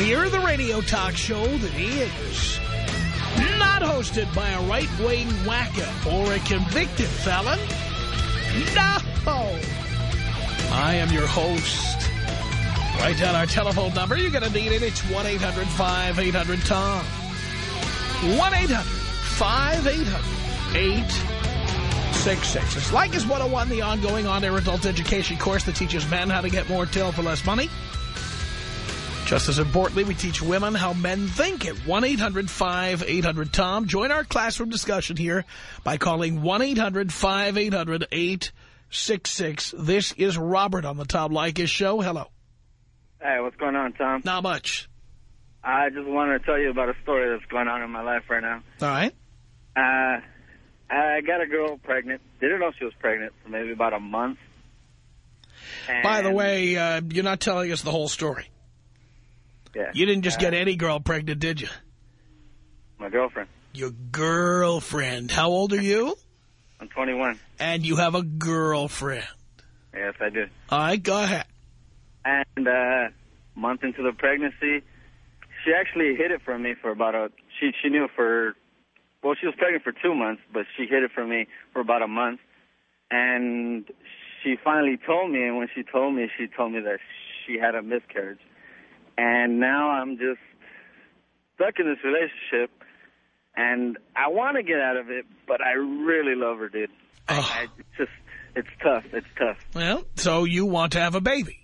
We're the radio talk show that is not hosted by a right-wing wacko or a convicted felon. No! I am your host. Write down our telephone number. You're going to need it. It's 1-800-5800-TOM. 1-800-5800-866. It's Leykis 101, the ongoing on-air adult education course that teaches men how to get more till for less money. Just as importantly, we teach women how men think at 1-800-5800-TOM. Join our classroom discussion here by calling 1-800-5800-866. This is Robert on the Tom Leykis Show. Hello. Hey, what's going on, Tom? Not much. I just wanted to tell you about a story that's going on in my life right now. All right. Uh, I got a girl pregnant. Didn't know she was pregnant for maybe about a month. And By the way, uh, you're not telling us the whole story. Yeah, You didn't just uh, get any girl pregnant, did you? my girlfriend. Your girlfriend. How old are you? I'm 21. And you have a girlfriend. Yes, I do. All right, go ahead. And uh, month into the pregnancy, she actually hid it from me for about a. She she knew for, well, she was pregnant for two months, but she hid it from me for about a month. And she finally told me, and when she told me, she told me that she had a miscarriage. And now I'm just stuck in this relationship, and I want to get out of it, but I really love her, dude. I, I it's just, it's tough. It's tough. Well, so you want to have a baby.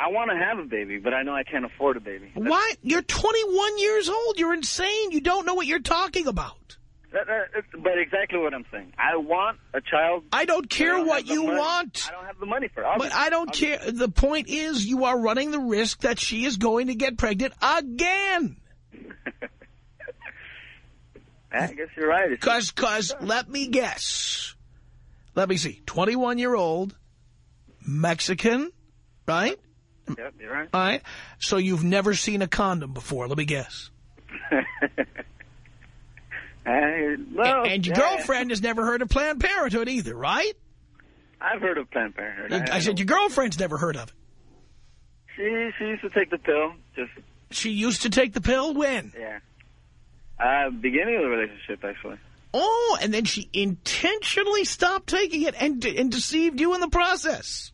I want to have a baby, but I know I can't afford a baby. That's- What? You're 21 years old. You're insane. You don't know what you're talking about. But exactly what I'm saying. I want a child. I don't but I care don't what you money. want. I don't have the money for it. But I don't care. The point is you are running the risk that she is going to get pregnant again. I guess you're right. Because, cause, let me guess. Let me see. 21-year-old, Mexican, right? Yep, you're right. All right. So you've never seen a condom before. Let me guess. I, well, and your yeah, girlfriend has never heard of Planned Parenthood either, right? I've heard of Planned Parenthood. I, said your girlfriend's never heard of it. she she used to take the pill. Just She used to take the pill when? yeah. Uh, beginning of the relationship, actually. Oh, and then she intentionally stopped taking it and, and deceived you in the process.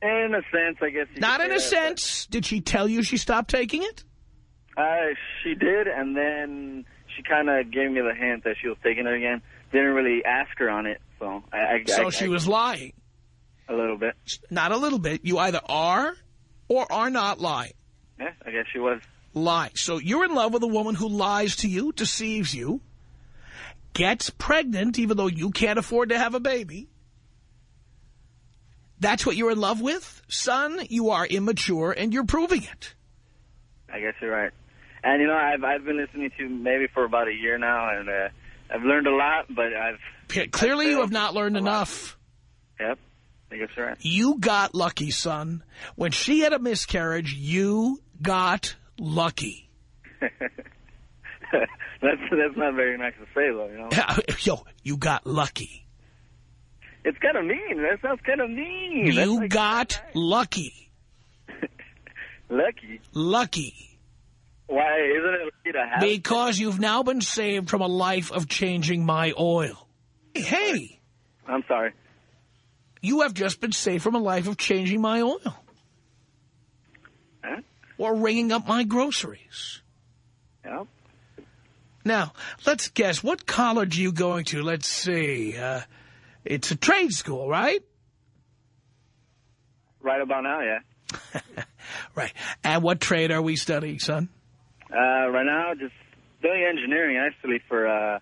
In a sense, I guess. Not in a that, sense. Did she tell you she stopped taking it? Uh, she did, and then she kind of gave me the hint that she was taking it again. Didn't really ask her on it, so I. I So I, she I- was lying. a little bit. Not a little bit. You either are or are not lying. Yeah, I guess she was. Lie. So you're in love with a woman who lies to you, deceives you, gets pregnant even though you can't afford to have a baby. That's what you're in love with? Son, you are immature and you're proving it. I guess you're right. And you know, I've I've been listening to you maybe for about a year now, and uh, I've learned a lot. But I've P- Clearly you have not learned A lot. enough. yep, I guess right. You got lucky, son. When she had a miscarriage, you got lucky. that's that's not very nice to say though. You know, Yo, you got lucky. it's kind of mean. That sounds kind of mean. You like- got lucky. lucky. Lucky. Why isn't it lucky to have? Because you've now been saved from a life of changing my oil. Hey, I'm sorry. you have just been saved from a life of changing my oil. Huh? Or ringing up my groceries. Yep. Now, let's guess. What college are you going to? Let's see. Uh, it's a trade school, right? Right about now, yeah. Right. And what trade are we studying, son? Uh, right now, just doing engineering actually for. Uh,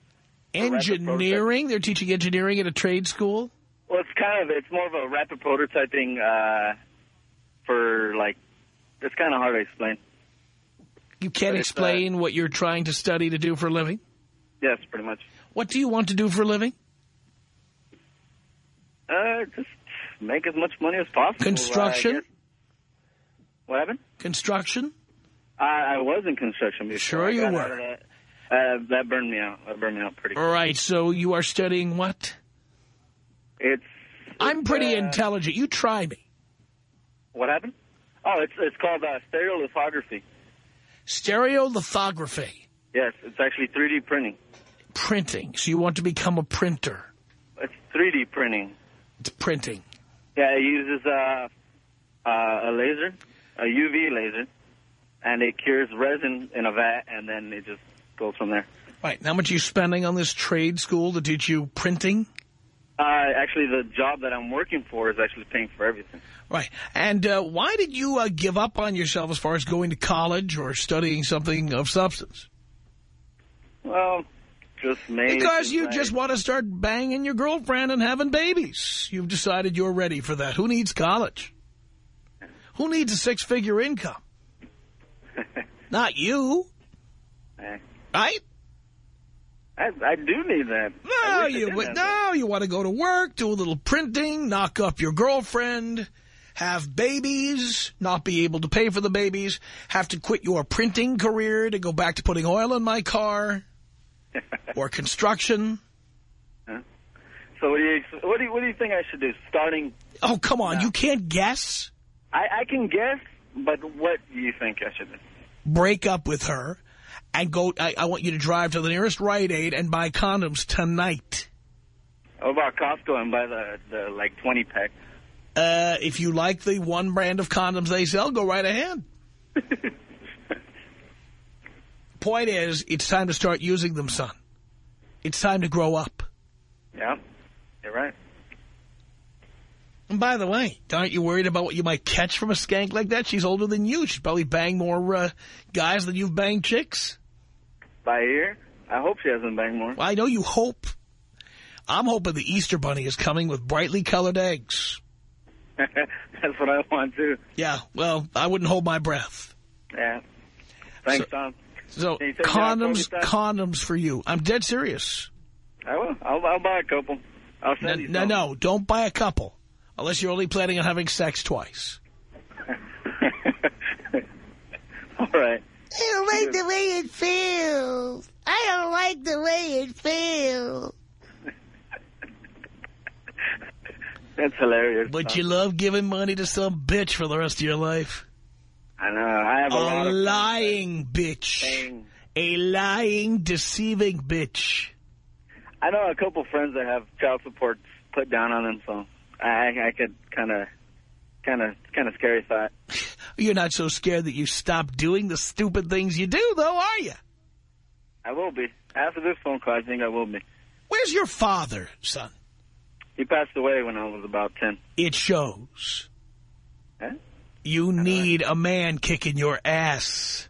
Engineering? They're teaching engineering at a trade school? well, it's kind of it's more of a rapid prototyping uh, for like. It's kind of hard to explain. You can't uh, explain what you're trying to study to do for a living? Yes, pretty much. What do you want to do for a living? Uh, just make as much money as possible. uh, Construction? what happened? Construction? I, I was in construction before. Sure you were. that. Uh, that burned me out. That burned me out pretty. All right, so you are studying what? It's. I'm pretty uh, intelligent. You try me. What happened? Oh, it's it's called uh, stereolithography. Stereolithography. Yes, it's actually 3D printing. Printing. So you want to become a printer. It's 3D printing. It's printing. Yeah, it uses uh, uh, a laser, a UV laser, and it cures resin in a vat, and then it just goes from there. Right. How much are you spending on this trade school to teach you printing? Uh, actually, the job that I'm working for is actually paying for everything. Right. And uh, why did you uh, give up on yourself as far as going to college or studying something of substance? Well, just mainly Because you just want to start banging your girlfriend and having babies. You've decided you're ready for that. Who needs college? Who needs a six-figure income? Not you, Eh, right? I, I do need that. No, you did would- have no, you want to go to work, do a little printing, knock up your girlfriend, have babies, not be able to pay for the babies, have to quit your printing career to go back to putting oil in my car or construction. so what do you what do you, what do you think I should do? Starting, Oh, come on, No. you can't guess? I, I can guess, but what do you think I should do? Break up with her and go, I, I want you to drive to the nearest Rite Aid and buy condoms tonight. How about Costco and buy the the like 20 pack? Uh, if you like the one brand of condoms they sell, go right ahead. Point is, it's time to start using them, son. It's time to grow up. yeah, you're right. And by the way, aren't you worried about what you might catch from a skank like that? She's older than you. She's probably banged more uh, guys than you've banged chicks. By ear, I hope she hasn't banged more. Well, I know you hope. I'm hoping the Easter Bunny is coming with brightly colored eggs. That's what I want too. Yeah, well, I wouldn't hold my breath. Yeah. Thanks, So- Tom. So, Can you take me out, condoms, condoms for you. I'm dead serious. I will. I'll, I'll buy a couple. I'll No, send you no, no, don't buy a couple. Unless you're only planning on having sex twice. All right. I don't like the way it feels. I don't like the way it feels. That's hilarious. But Tom. you love giving money to some bitch for the rest of your life. I know. I have a, lot A of lying bitch. Dang. A lying, deceiving bitch. I know a couple friends that have child support put down on them, so I, I could kind of, kind of, kind of scary thought. You're not so scared that you stop doing the stupid things you do, though, are you? I will be after this phone call. I think I will be. Where's your father, son? He passed away when I was about ten. It shows. Huh? You need a man kicking your ass.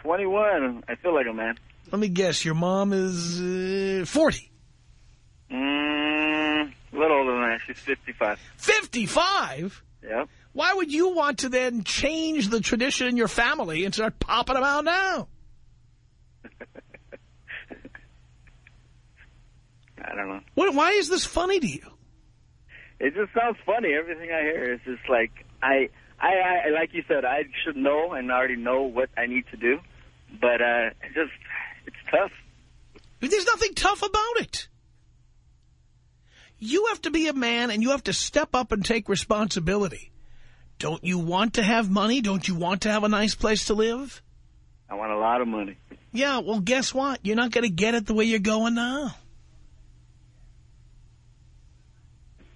Twenty-one. I feel like a man. Let me guess, your mom is uh, 40. Mm, a little older than that. She's fifty-five. 55? Yep. Why would you want to then change the tradition in your family and start popping them out now? I don't know. What, why is this funny to you? It just sounds funny. Everything I hear is just like I, I, I, like you said, I should know and already know what I need to do, but uh, it just it's tough. There's nothing tough about it. You have to be a man and you have to step up and take responsibility. Don't you want to have money? Don't you want to have a nice place to live? I want a lot of money. Yeah, well, guess what? You're not going to get it the way you're going now.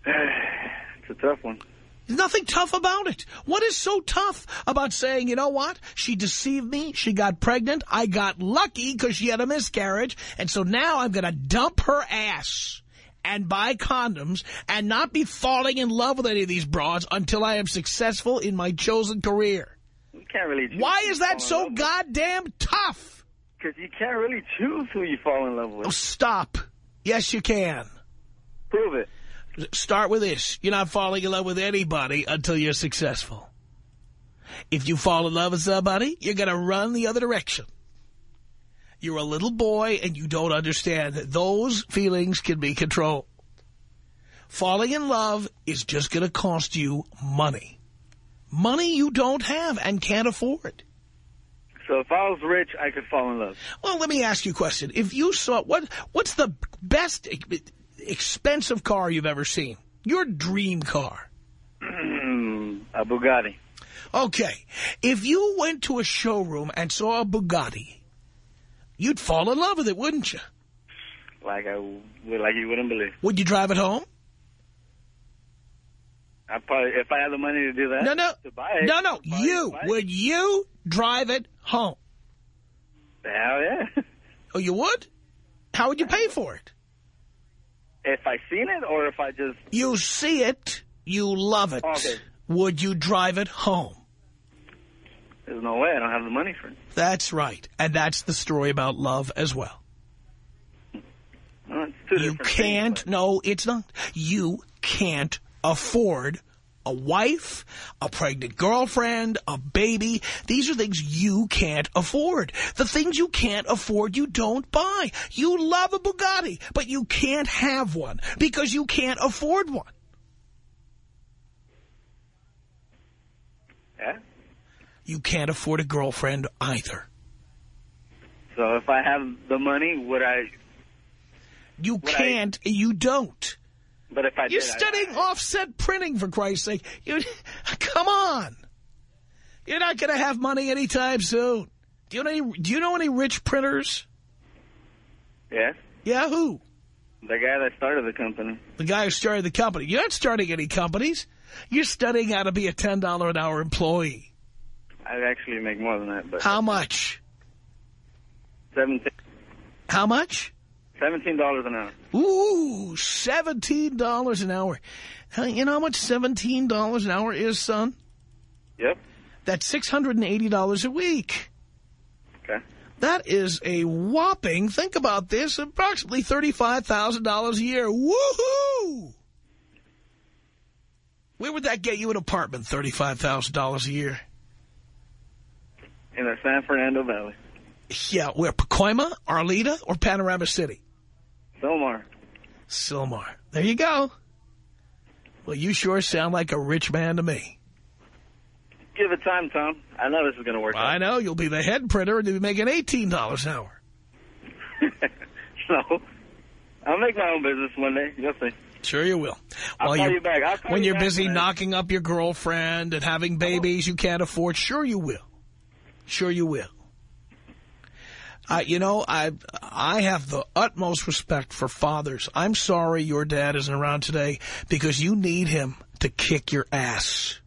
it's a tough one. There's nothing tough about it. What is so tough about saying, you know what? She deceived me. She got pregnant. I got lucky because she had a miscarriage. And so now I'm going to dump her ass and buy condoms and not be falling in love with any of these broads until I am successful in my chosen career. You can't really. Choose Why is that so goddamn tough? Because you can't really choose who you fall in love with. Oh, stop. Yes, you can. Prove it. Start with this. You're not falling in love with anybody until you're successful. If you fall in love with somebody, you're going to run the other direction. You're a little boy and you don't understand that those feelings can be controlled. Falling in love is just going to cost you money. Money you don't have and can't afford. So if I was rich, I could fall in love. Well, let me ask you a question. If you saw, what, what's the best expensive car you've ever seen? Your dream car. a Bugatti. Okay. If you went to a showroom and saw a Bugatti, you'd fall in love with it, wouldn't you? Like I would, like you wouldn't believe. Would you drive it home? I probably, if I had the money to do that. No, no. To buy it. No, no. You. Would you drive it home? Hell yeah. Oh, you would? How would you pay for it? If I seen it or if I just... You see it, you love it. Okay. Would you drive it home? There's no way. I don't have the money for it. That's right. And that's the story about love as well. Well, You can't, things, no, it's not. You can't afford a wife, a pregnant girlfriend, a baby. These are things you can't afford. The things you can't afford, you don't buy. You love a Bugatti, but you can't have one because you can't afford one. Yeah. You can't afford a girlfriend either. So if I have the money, would I... You Would can't, you don't. But if I You're did, I- studying offset printing, for Christ's sake. You, come on. You're not going to have money anytime soon. Do you know any, do you know any rich printers? Yes. Yeah, who? The guy that started the company. The guy who started the company. You're not starting any companies. You're studying how to be a $10 an hour employee. I actually make more than that, but... How much? Seventeen, How much? $17 an hour. Ooh, $17 an hour. You know how much $17 an hour is, son? Yep. That's $680 a week. Okay. That is a whopping, think about this, approximately $35,000 a year. Woohoo! Where would that get you an apartment, $35,000 a year? In the San Fernando Valley. Yeah, where, Pacoima, Arleta, or Panorama City? Sylmar. Sylmar. There you go. Well, you sure sound like a rich man to me. Give it time, Tom. I know this is going to work I out. know, you'll be the head printer and you'll be making $18 an hour. so, I'll make my own business one day. You'll see. Sure you will. I'll While call you back. I'll call when you you're back, busy man. knocking up your girlfriend and having uh-huh. babies you can't afford, sure you will. Sure you will. Uh, you know, I I have the utmost respect for fathers. I'm sorry your dad isn't around today because you need him to kick your ass.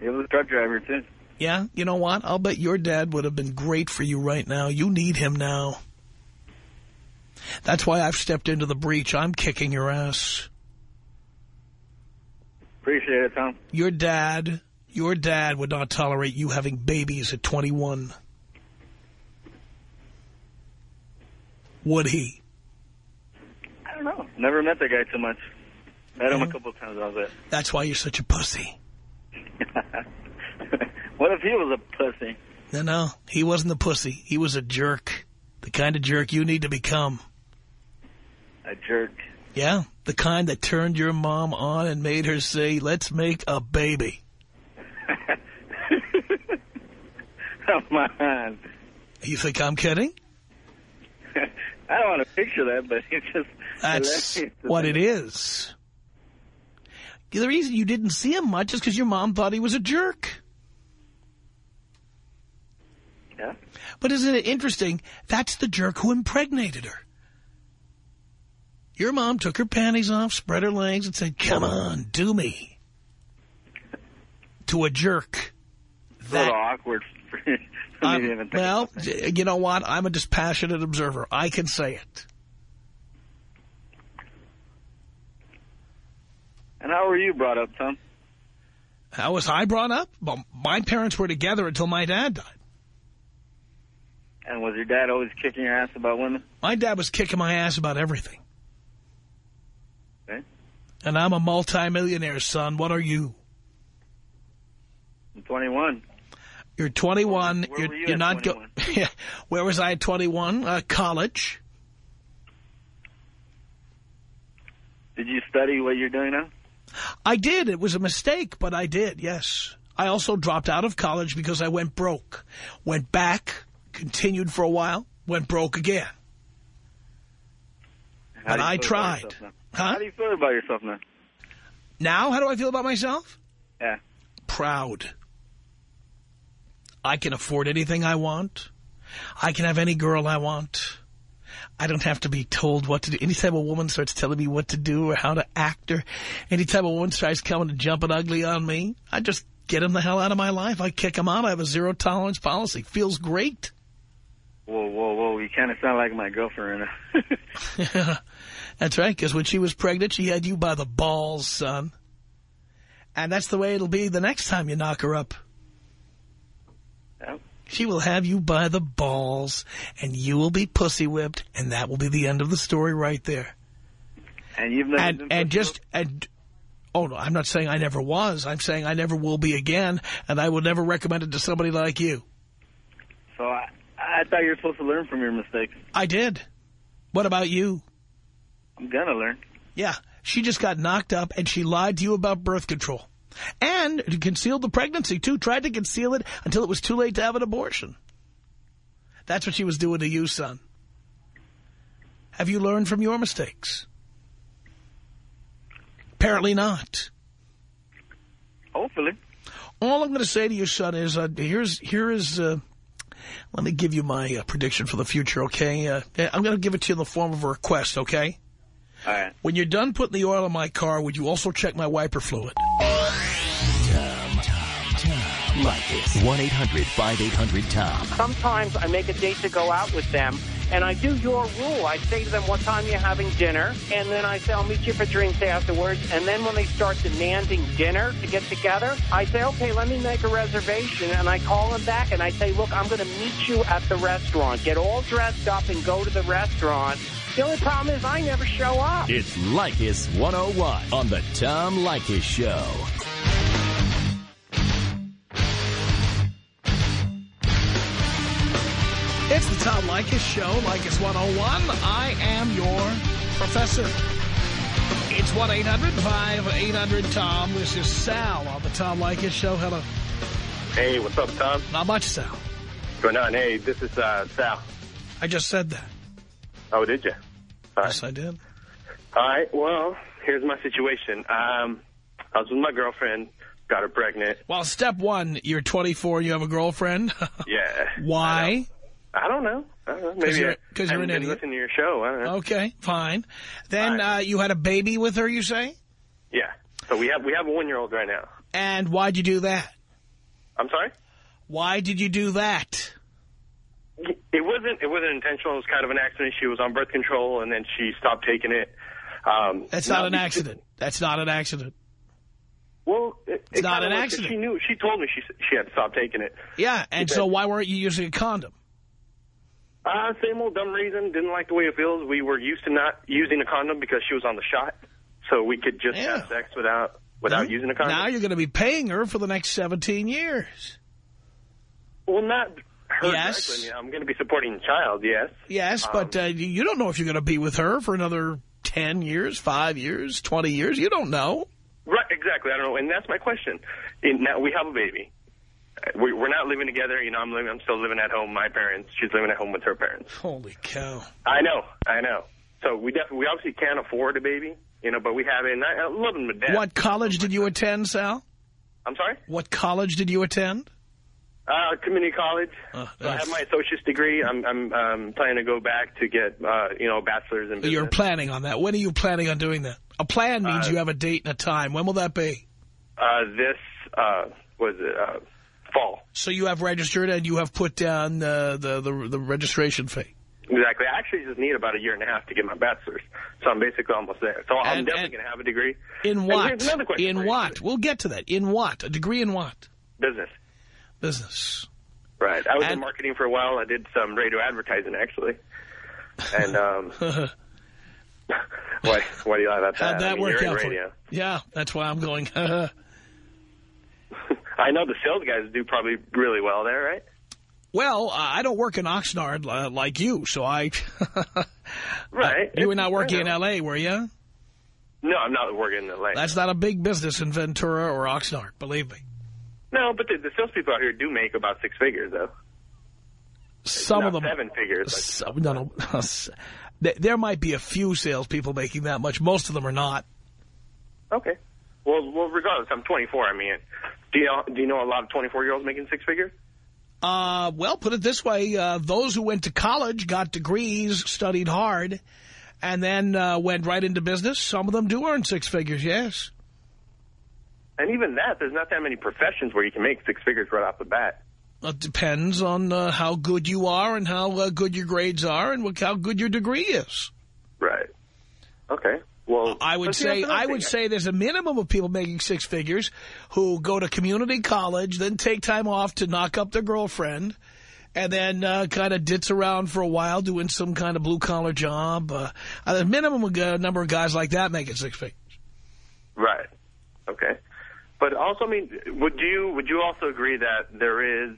He was a truck driver, too. Yeah, you know what? I'll bet your dad would have been great for you right now. You need him now. That's why I've stepped into the breach. I'm kicking your ass. Appreciate it, Tom. Your dad, your dad would not tolerate you having babies at 21. Would he? I don't know. Never met the guy too much. Met him a couple of times. That was it. That's why you're such a pussy. what if he was a pussy? No, no, he wasn't the pussy. He was a jerk. The kind of jerk you need to become. A jerk. Yeah, the kind that turned your mom on and made her say, let's make a baby. Come on. You think I'm kidding? I don't want to picture that, but it's just... That's what it is. The reason you didn't see him much is because your mom thought he was a jerk. Yeah. But isn't it interesting? That's the jerk who impregnated her. Your mom took her panties off, spread her legs, and said, come on, do me. To a jerk. It's a little awkward um, well, that. you know what? I'm a dispassionate observer. I can say it. And how were you brought up, Tom? How was I brought up? Well, my parents were together until my dad died. And was your dad always kicking your ass about women? My dad was kicking my ass about everything. Okay. And I'm a multimillionaire, son. What are you? I'm 21. You're 21. Where you're, you you're not go. 21? Where was I at 21? Uh, college. Did you study what you're doing now? I did. It was a mistake, but I did, yes. I also dropped out of college because I went broke. Went back, continued for a while, went broke again. How you I tried. Huh? How do you feel about yourself now? Now, how do I feel about myself? Yeah. Proud. I can afford anything I want. I can have any girl I want. I don't have to be told what to do. Anytime a woman starts telling me what to do or how to act or anytime a woman starts coming and jumping ugly on me, I just get them the hell out of my life. I kick them out. I have a zero tolerance policy. Feels great. Whoa, whoa, whoa! You kind of sound like my girlfriend. now. That's right, because when she was pregnant, she had you by the balls, son. And that's the way it'll be the next time you knock her up. She will have you by the balls, and you will be pussy whipped, and that will be the end of the story right there. And you've never And been and just and oh no, I'm not saying I never was. I'm saying I never will be again, and I would never recommend it to somebody like you. So I, I thought you were supposed to learn from your mistakes. I did. What about you? I'm gonna learn. Yeah, she just got knocked up, and she lied to you about birth control. And concealed the pregnancy, too. Tried to conceal it until it was too late to have an abortion. That's what she was doing to you, son. Have you learned from your mistakes? Apparently not. Hopefully. All I'm going to say to you, son, is uh, here's here is. Uh, let me give you my uh, prediction for the future, okay? Uh, I'm going to give it to you in the form of a request, okay? All right. When you're done putting the oil in my car, would you also check my wiper fluid? Leykis. 1-800-5800-TOM. Sometimes I make a date to go out with them, and I do your rule. I say to them, what time you having dinner? And then I say, I'll meet you for drinks afterwards. And then when they start demanding dinner to get together, I say, okay, let me make a reservation. And I call them back, and I say, look, I'm going to meet you at the restaurant. Get all dressed up and go to the restaurant. The only problem is I never show up. It's Leykis 101 on the Tom Leykis Show. It's the Tom Leykis Show, Leykis 101. I am your professor. It's 1-800-5800-TOM. This is Sal on the Tom Leykis Show. Hello. Hey, what's up, Tom? Not much, Sal. What's going on? Hey, this is uh, Sal. I just said that. Oh, did you? All right. Yes, I did. All right. Well, here's my situation. Um, I was with my girlfriend, got her pregnant. Well, step one, you're 24, you have a girlfriend. Yeah. Why? I don't know. I don't know. Maybe you're- I 'cause you're haven't an idiot. listening to your show. I don't know. Okay, fine. Then Fine. uh, you had a baby with her, you say? Yeah. So we have we have a one year old right now. And why'd you do that? I'm sorry. Why did you do that? It wasn't it wasn't intentional. It was kind of an accident. She was on birth control, and then she stopped taking it. Um, That's no, not an accident. That's not an accident. Well, it, It's it not an accident. She knew. She told me she she had stopped taking it. Yeah, and so why weren't you using a condom? Uh, same old dumb reason. Didn't like the way it feels. We were used to not using a condom because she was on the shot, so we could just Yeah. have sex without without using a condom. Now you're going to be paying her for the next 17 years. well, not her Yes. directly. I'm going to be supporting the child. Yes. Yes, but uh, you don't know if you're going to be with her for another 10 years, 5 years, 20 years. You don't know. Right. Exactly. I don't know, and that's my question. And now we have a baby. We, we're not living together. You know, I'm living. I'm still living at home. My parents. She's living at home with her parents. Holy cow. I know. I know. So we definitely, we obviously can't afford a baby. You know, but we have it. And I, I love him to death. What college did you attend, Sal? I'm sorry. What college did you attend? Uh, community college. Uh, so I have my associate's degree. I'm I'm um, planning to go back to get uh, you know a bachelor's in business. You're planning on that. When are you planning on doing that? A plan means Uh, you have a date and a time. When will that be? uh, this uh, was it uh, fall. So you have registered and you have put down uh, the, the the registration fee. Exactly. I actually just need about a year and a half to get my bachelor's, so I'm basically almost there. So I'm And- definitely going to have a degree. In what? here's another question In what? We'll get to that. In what? A degree in what? Business. Business. Right. I was And- in marketing for a while. I did some radio advertising actually. And um, why why do you laugh at that? How'd I that mean, work out for radio. you? Yeah, that's why I'm going. I know the sales guys do probably really well there, right? Well, uh, I don't work in Oxnard uh, like you, so I... Right. you were not working in. L.A., were you? No, I'm not working in L.A. That's not a big business in Ventura or Oxnard, believe me. No, but the, the salespeople out here do make about six figures, though. Some Not of them... seven figures. Some, no, no. There- There might be a few salespeople making that much. Most of them are not. Okay. Well, well, regardless, I'm 24. I mean, do you know, do you know a lot of 24 year olds making six figures? Uh, well, put it this way. Uh, those who went to college, got degrees, studied hard, and then uh, went right into business, some of them do earn six figures, yes. And even that, there's not that many professions where you can make six figures right off the bat. It depends on uh, how good you are and how uh, good your grades are and what, how good your degree is. Right. Okay. Well, I would say I would say there's a minimum of people making six figures who go to community college, then take time off to knock up their girlfriend, and then uh, kind of ditz around for a while doing some kind of blue-collar job. Uh, a minimum of a number of guys like that making six figures. Right. Okay. But also, I mean, would you would you also agree that there is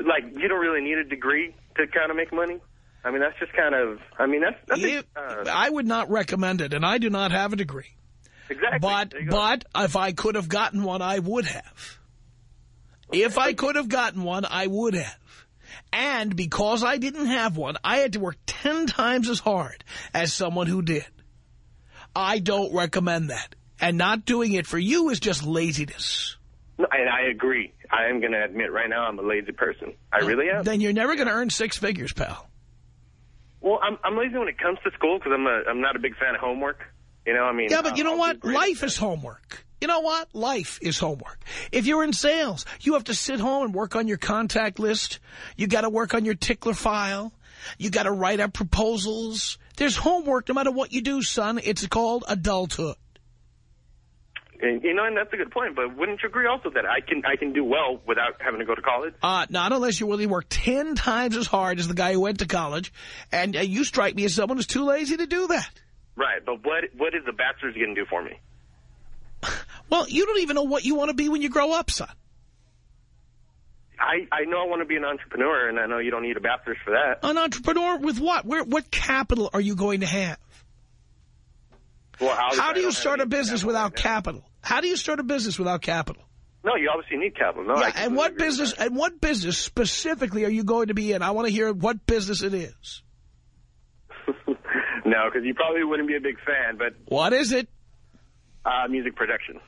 like you don't really need a degree to kind of make money? I mean, that's just kind of. I mean, that's, that's uh, I would not recommend it, and I do not have a degree. exactly. But There you go. but if I could have gotten one, I would have. If I could have gotten one, I would have. And because I didn't have one, I had to work ten times as hard as someone who did. I don't recommend that. And not doing it for you is just laziness. No, and I agree. I am going to admit right now I'm a lazy person. I really am. Then you're never going to earn six figures, pal. Well, I'm I'm lazy when it comes to school because I'm a I'm not a big fan of homework. You know, I mean. Yeah, but you I'll- know what? Life is homework. You know what? Life is homework. If you're in sales, you have to sit home and work on your contact list. You got to work on your tickler file. You got to write up proposals. There's homework no matter what you do, son. It's called adulthood. And, you know, and that's a good point. But wouldn't you agree also that I can I can do well without having to go to college? Uh, not unless you really work ten times as hard as the guy who went to college. And uh, you strike me as someone who's too lazy to do that. Right. But what what is the bachelor's going to do for me? Well, you don't even know what you want to be when you grow up, son. I I know I want to be an entrepreneur, and I know you don't need a bachelor's for that. An entrepreneur with what? Where? What capital are you going to have? How do you start a business without capital? How do you start a business without capital? No, you obviously need capital. No, yeah, and what business and what business specifically are you going to be in? I want to hear what business it is. no, because you probably wouldn't be a big fan, but What is it? uh, music production.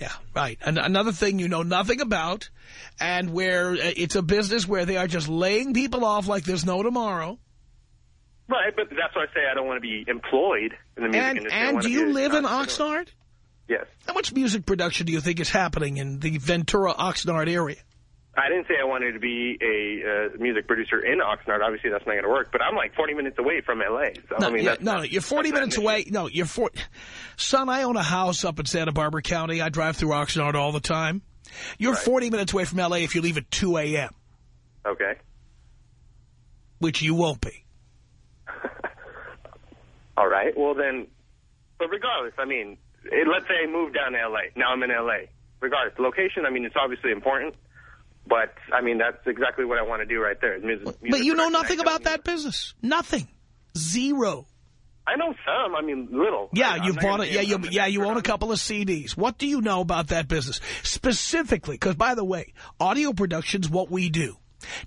Yeah, right. And another thing you know nothing about, and where uh, it's a business where they are just laying people off like there's no tomorrow. Right, but that's why I say I don't want to be employed in the music And industry. And do you live in. Oxnard? Yes. How much music production do you think is happening in the Ventura Oxnard area? I didn't say I wanted to be a uh, music producer in Oxnard. Obviously, that's not going to work. But I'm like 40 minutes away from L.A. So No, I mean, yeah, that's no, no, you're 40 minutes away. No, you're 40. Son, I own a house up in Santa Barbara County. I drive through Oxnard all the time. You're Right. 40 minutes away from L.A. if you leave at 2 a.m., Okay. which you won't be. All right. Well, then, but regardless, I mean, it, let's say I moved down to L.A. Now I'm in L.A. Regardless, the location, I mean, it's obviously important. But, I mean, that's exactly what I want to do right there. Music, But you know nothing about that business. Nothing. Zero. I know some. I mean, little. Yeah, I- you've bought it. Yeah, you, yeah, you own a couple of CDs. What do you know about that business specifically? Because, by the way, audio production's what we do.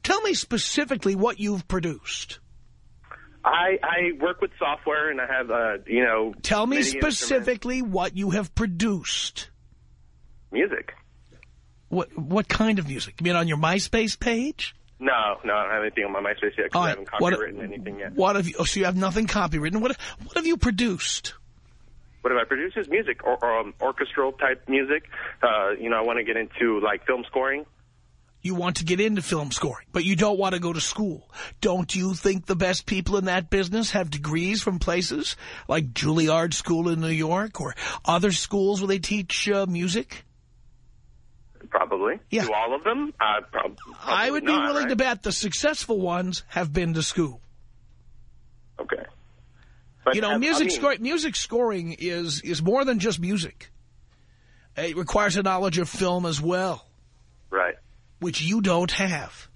Tell me specifically what you've produced. I, I work with software and I have, uh, you know. Tell me specifically what you have produced. Music. What what kind of music? You mean on your MySpace page? No, no, I don't have anything on my MySpace yet because All I haven't what- anything yet. What have you? Oh, so you have nothing copywritten. What what have you produced? What have I produced is music, or, or um, orchestral type music. Uh, you know, I want to get into like film scoring. You want to get into film scoring, but you don't want to go to school. Don't you think the best people in that business have degrees from places like Juilliard School in New York or other schools where they teach uh, music? Probably. Yeah. Do all of them? Uh, prob- I would be not, willing to bet the successful ones have been to school. Okay. But you know, I- I music mean, scoring music scoring is is more than just music. It requires a knowledge of film as well, Right. Which you don't have.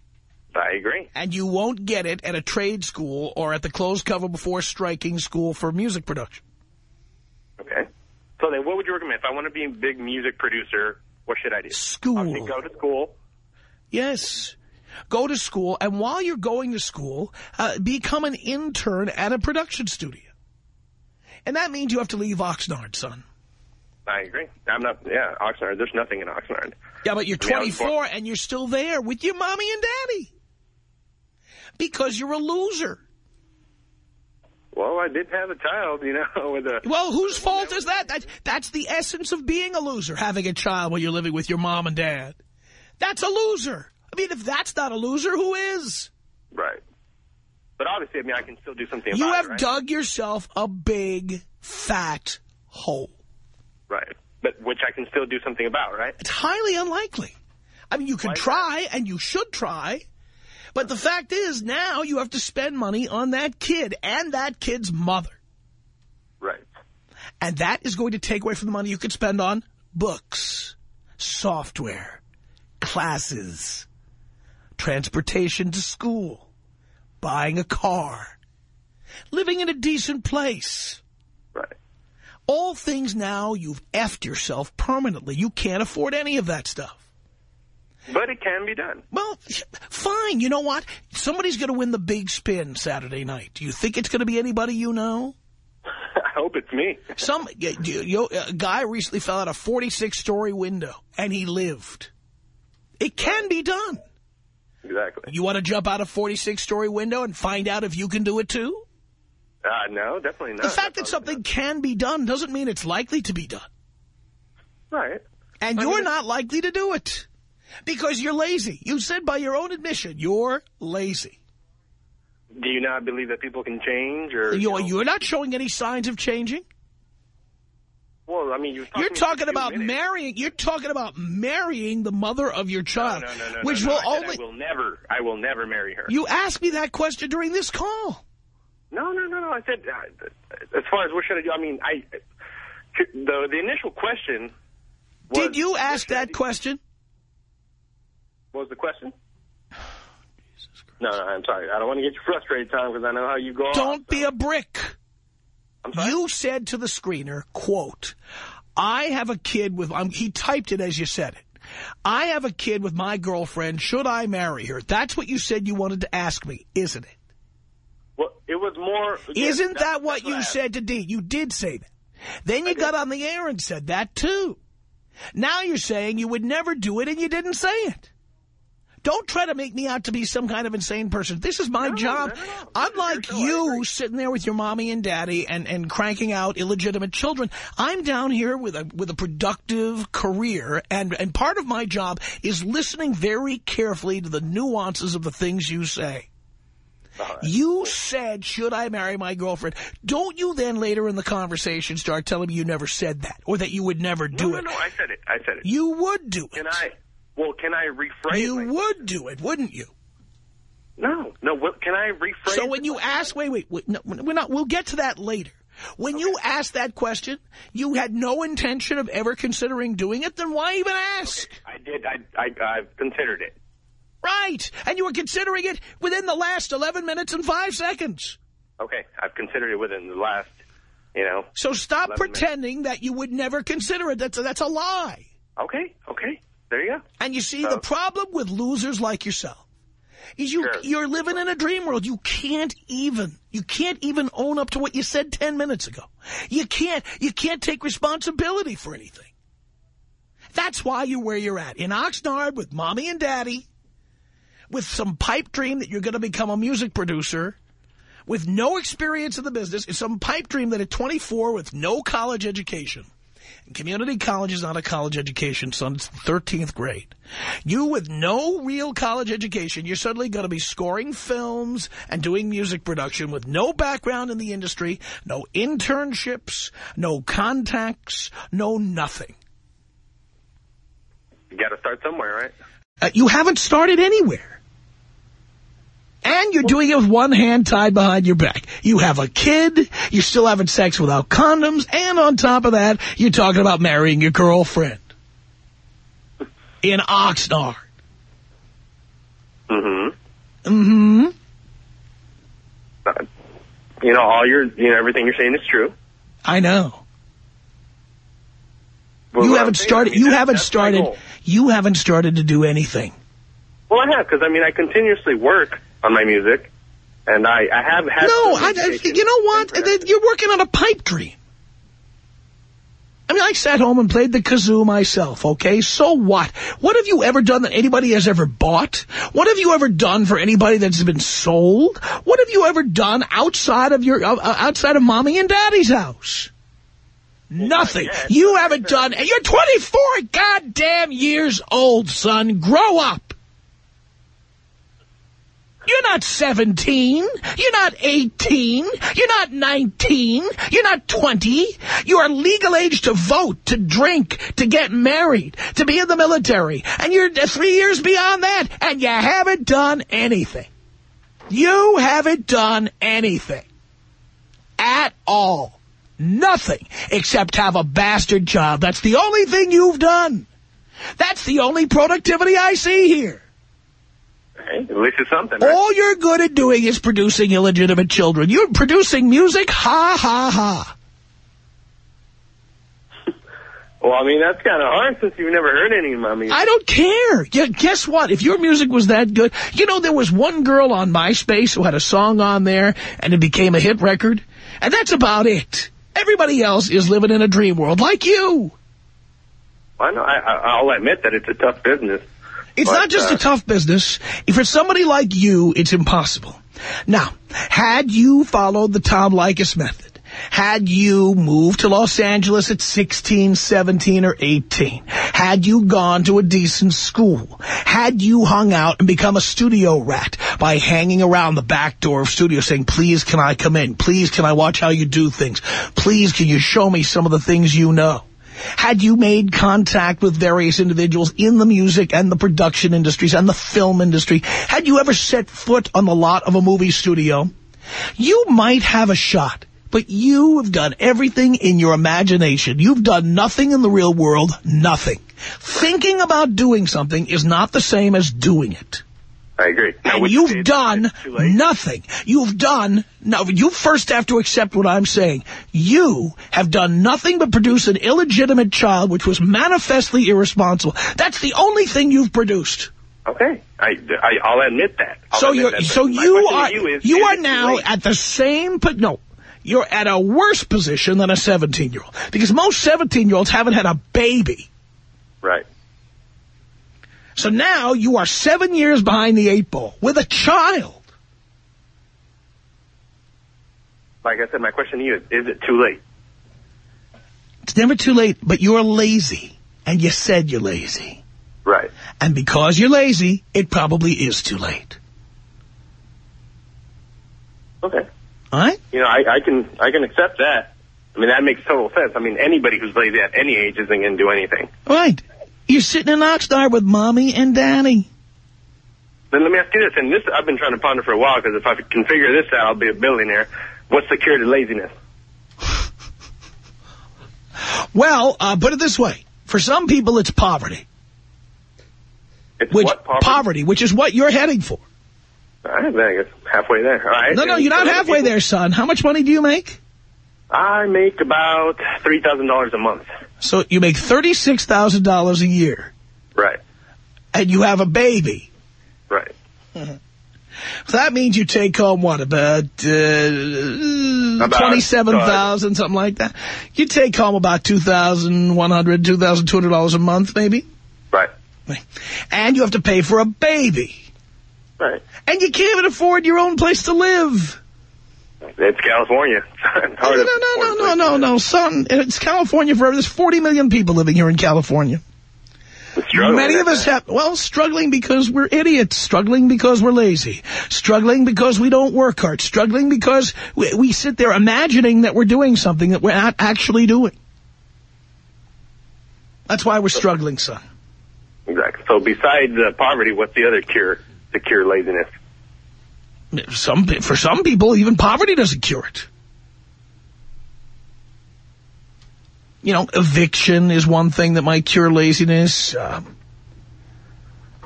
I agree. And you won't get it at a trade school or at the closed cover before striking school for music production. Okay. So then what would you recommend? If I want to be a big music producer, what should I do? School. Obviously go to school. Yes. Go to school, and while you're going to school, uh, become an intern at a production studio. And that means you have to leave Oxnard, son. I agree. I'm not, yeah, Oxnard. There's nothing in Oxnard. Yeah, but you're I mean, 24 and you're still there with your mommy and daddy. Because you're a loser. Well, I did have a child, you know, with a... Well, whose fault is that? that? That's the essence of being a loser, having a child while you're living with your mom and dad. That's a loser. I mean, if that's not a loser, who is? Right. But obviously, I mean, I can still do something You have it, right? dug yourself a big, fat hole. Right. But which I can still do something about, right? It's highly unlikely. I mean, you can Why try, and you should try. But the fact is, now you have to spend money on that kid and that kid's mother. Right. And that is going to take away from the money you could spend on books, software, classes, transportation to school, buying a car, living in a decent place. Right. All things now you've effed yourself permanently. You can't afford any of that stuff. But it can be done. Well, fine. You know what? Somebody's going to win the big spin Saturday night. Do you think it's going to be anybody you know? I hope it's me. Some you, a guy recently fell out a 46-story window, and he lived. It can be done. Exactly. You want to jump out of a 46-story window and find out if you can do it too? Uh, no, definitely not. The fact that something can be done doesn't mean it's likely to be done. Right. And I you're mean- not likely to do it because you're lazy. You said by your own admission, you're lazy. Do you not believe that people can change? or you You're, know- you're not showing any signs of changing. Well, I mean, you You're me for talking about minutes. marrying. You're talking about marrying the mother of your child, no, no, no, which will I only. I will never. I will never marry her. You asked me that question during this call. No, no, no, no. I said, uh, as far as what should I do? I mean, I the the initial question. Was, Did you ask that question? What was the question? No, no, I'm sorry. I don't want to get you frustrated, Tom, because I know how you go. Don't off, be so- a brick. I'm sorry. You said to the screener, quote, I have a kid with, um, he typed it as you said it. I have a kid with my girlfriend. Should I marry her? That's what you said you wanted to ask me, isn't it? Well, it was more. Isn't that's- that what you asked. said to Dean? You did say that. Then you got on the air and said that, too. Now you're saying you would never do it and you didn't say it. Don't try to make me out to be some kind of insane person. This is my No, job. no, no. Unlike you sitting there with your mommy and daddy and, and cranking out illegitimate children, I'm down here with a with a productive career, and, and part of my job is listening very carefully to the nuances of the things you say. You said, should I marry my girlfriend? Don't you then later in the conversation start telling me you never said that or that you would never do No, no, it. no. I said it. I said it. You would do it. Can I? Well, can I rephrase? You would do it, wouldn't you? No, no. What, can I rephrase? So when you question? ask, wait, wait, wait no, we're not, we'll get to that later. When you asked that question, you had no intention of ever considering doing it, then why even ask? I did. I, I I've considered it. Right. And you were considering it within the last 11 minutes and 5 seconds. Okay, I've considered it within the last, you know. So stop 11 minutes. pretending that you would never consider it. That's a, that's a lie. Okay, okay. There you go. And you see, So- the problem with losers like yourself is you, Sure. you're living in a dream world. You can't even, you can't even own up to what you said 10 minutes ago. You can't, you can't take responsibility for anything. That's why you're where you're at. In Oxnard with mommy and daddy, with some pipe dream that you're going to become a music producer, with no experience in the business, it's some pipe dream that at 24 with no college education, community college is not a college education, son, it's 13th grade. You with no real college education, you're suddenly going to be scoring films and doing music production with no background in the industry, no internships, no contacts, no nothing. You got to start somewhere, right? Uh, you haven't started anywhere. And you're doing it with one hand tied behind your back. You have a kid, you're still having sex without condoms, and on top of that, you're talking about marrying your girlfriend. in Oxnard. Mm-hmm. Mm-hmm. Uh, you know, all your, you know, everything you're saying is true. I know. But you haven't saying, started. I mean, you haven't started. You haven't started to do anything. Well, I have, because, I mean, I continuously work on my music, and I, I have had... No, I, you know what? You're working on a pipe dream. I mean, I sat home and played the kazoo myself, okay? So what? What have you ever done that anybody has ever bought? What have you ever done for anybody that's been sold? What have you ever done outside of your uh, uh, outside of mommy and daddy's house? Nothing. You haven't done... You're 24 goddamn years old, son. Grow up. You're not 17. You're not 18. You're not 19. You're not 20. You are legal age to vote, to drink, to get married, to be in the military. And you're three years beyond that, and you haven't done anything. You haven't done anything. At all. Nothing. Except have a bastard child. That's the only thing you've done. That's the only productivity I see here. Hey, at least it's something, right? All you're good at doing is producing illegitimate children. You're producing music? Ha, ha, ha. Well, I mean, that's kind of hard since you've never heard any of my music. I don't care. Yeah, guess what? If your music was that good, you know, there was one girl on MySpace who had a song on there, and it became a hit record. And that's about it. Everybody else is living in a dream world like you. I know. I, I'll admit that it's a tough business. It's But, not just uh, a tough business. If for somebody like you, it's impossible. Now, had you followed the Tom Leykis method, had you moved to Los Angeles at 16, 17, or 18, had you gone to a decent school, had you hung out and become a studio rat by hanging around the back door of studios saying, please, can I come in? Please, can I watch how you do things? Please, can you show me some of the things you know? Had you made contact with various individuals in the music and the production industries and the film industry, had you ever set foot on the lot of a movie studio, you might have a shot. But you have done everything in your imagination. You've done nothing in the real world, nothing. Thinking about doing something is not the same as doing it. I agree. Now, And you've done it's too late? nothing. You've done, no, you first have to accept what I'm saying. You have done nothing but produce an illegitimate child which was manifestly irresponsible. That's the only thing you've produced. Okay. I, I, I'll admit that. I'll so admit you're, that. so you are, you, is, you is are now at the same, but no, you're at a worse position than a 17-year-old. Because most 17-year-olds haven't had a baby. Right. So now you are seven years behind the eight ball with a child. Like I said, my question to you is, is it too late? It's never too late, but you're lazy. And you said you're lazy. Right. And because you're lazy, it probably is too late. Okay. All right? You know, I, I can I can accept that. I mean, that makes total sense. I mean, anybody who's lazy at any age isn't going to do anything. All right. You're sitting in Oxnard with mommy and daddy. Then let me ask you this, and this I've been trying to ponder for a while, because if I can figure this out, I'll be a billionaire. What's the cure to laziness? Well, uh, put it this way. For some people, it's poverty. It's Which what, poverty? which is what you're heading for. All right, then I guess halfway there. All right. No, no, you're not halfway there, son. How much money do you make? I make about $3,000 a month. So you make $36,000 a year, Right. and you have a baby. Right. So that means you take home, what, about, uh, About, 27000 something like that? You take home about $2,100, $2,200 a month, maybe? Right. And you have to pay for a baby. Right. And you can't even afford your own place to live. It's California. It's No, no, no, no, no, no, no, son. It's California forever. There's 40 million people living here in California. Many of us have, well, struggling because we're idiots, struggling because we're lazy, struggling because we don't work hard, struggling because we, we sit there imagining that we're doing something that we're not actually doing. That's why we're struggling, son. Exactly. So besides uh, poverty, what's the other cure to cure laziness? Some, for some people, even poverty doesn't cure it. You know, eviction is one thing that might cure laziness. Uh,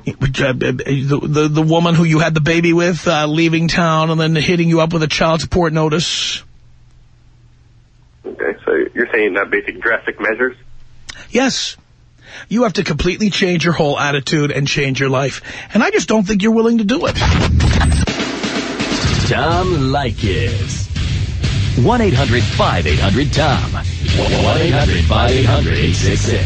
The, the, the woman who you had the baby with uh, leaving town and then hitting you up with a child support notice. Okay, so you're saying that basic drastic measures? Yes. You have to completely change your whole attitude and change your life. And I just don't think you're willing to do it. Tom Leykis. 1-800-5800-TOM. 1-800-5800-866.